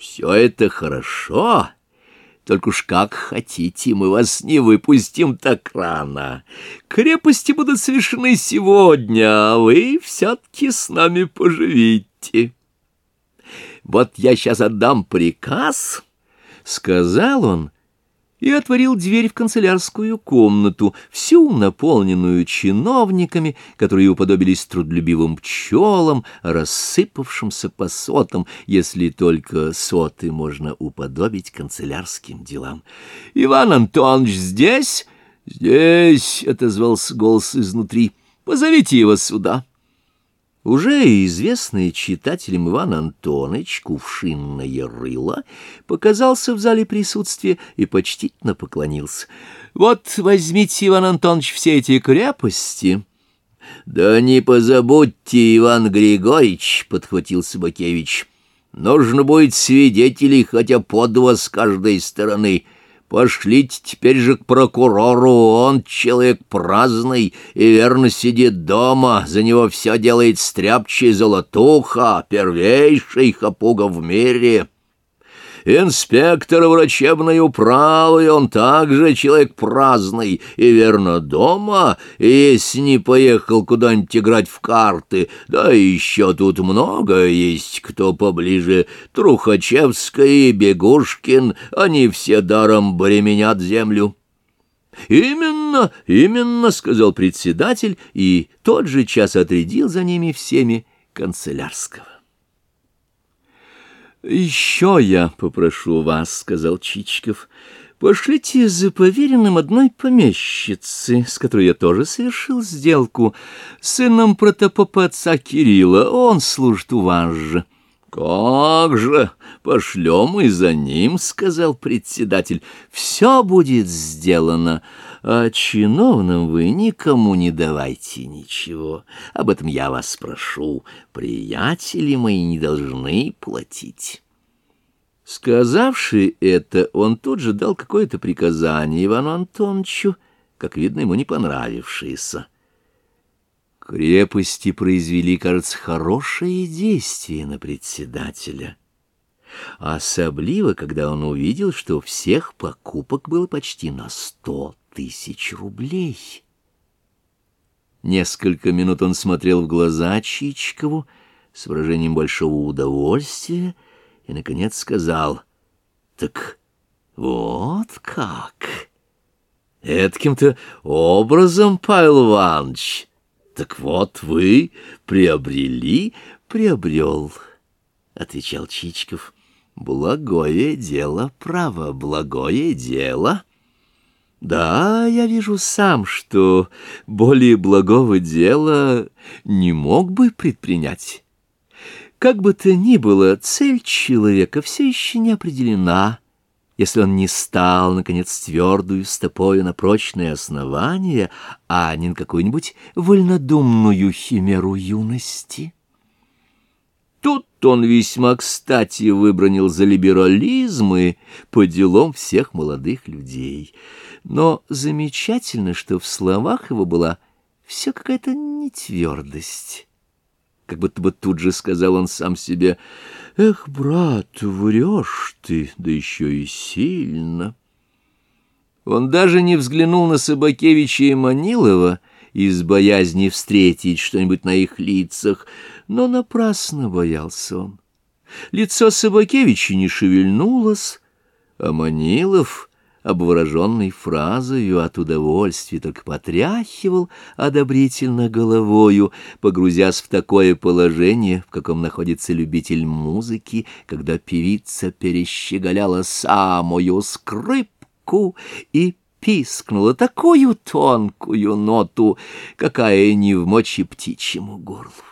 Все это хорошо, только уж как хотите, мы вас не выпустим так рано. Крепости будут совершены сегодня, а вы все-таки с нами поживите. Вот я сейчас отдам приказ, — сказал он, — и отворил дверь в канцелярскую комнату, всю наполненную чиновниками, которые уподобились трудолюбивым пчелам, рассыпавшимся по сотам, если только соты можно уподобить канцелярским делам. — Иван Антонович здесь? — Здесь, — отозвался голос изнутри. — Позовите его сюда. — уже известный читателям Иван Антонович, кувшинное рыло, показался в зале присутствия и почтительно поклонился. «Вот возьмите, Иван Антонович, все эти крепости». «Да не позабудьте, Иван Григорьевич», — подхватил Собакевич. «Нужно будет свидетелей хотя по два с каждой стороны». Пошлите теперь же к прокурору, он человек праздный и верно сидит дома, за него все делает стряпчий золотуха, первейший хапуга в мире». Инспектор врачебной управы, он также человек праздный и верно дома, если не поехал куда-нибудь играть в карты. Да еще тут много есть, кто поближе. Трухачевский и Бегушкин, они все даром бременят землю. «Именно, именно», — сказал председатель, и тот же час отрядил за ними всеми канцелярского. «Еще я попрошу вас», — сказал Чичиков, — «пошлите за поверенным одной помещицы, с которой я тоже совершил сделку, сыном протопопа отца Кирилла, он служит у вас же». «Как же! Пошлем и за ним», — сказал председатель. «Все будет сделано, а чиновным вы никому не давайте ничего. Об этом я вас прошу. Приятели мои не должны платить». Сказавший это, он тут же дал какое-то приказание Ивану Антоновичу, как видно, ему не понравившееся. Крепости произвели, кажется, хорошее действие на председателя. Особливо, когда он увидел, что всех покупок было почти на сто тысяч рублей. Несколько минут он смотрел в глаза Чичкову с выражением большого удовольствия и, наконец, сказал, «Так вот как! Этким-то образом, Павел Иванович!» Так вот вы приобрели, приобрел, — отвечал Чичков. Благое дело, право, благое дело. Да, я вижу сам, что более благого дела не мог бы предпринять. Как бы то ни было, цель человека все еще не определена — если он не стал, наконец, твердую стопою на прочное основание, а не на какую-нибудь вольнодумную химеру юности. Тут он весьма кстати выбронил за либерализм и по делам всех молодых людей. Но замечательно, что в словах его была все какая-то нетвердость. Как будто бы тут же сказал он сам себе — Эх, брат, врешь ты, да еще и сильно. Он даже не взглянул на Собакевича и Манилова из боязни встретить что-нибудь на их лицах, но напрасно боялся он. Лицо Собакевича не шевельнулось, а Манилов обвороженный фразою от удовольствия только потряхивал одобрительно головою, погрузясь в такое положение, в каком находится любитель музыки, когда певица перещеголяла самую скрипку и пискнула такую тонкую ноту, какая не в мочи птичьему горлу.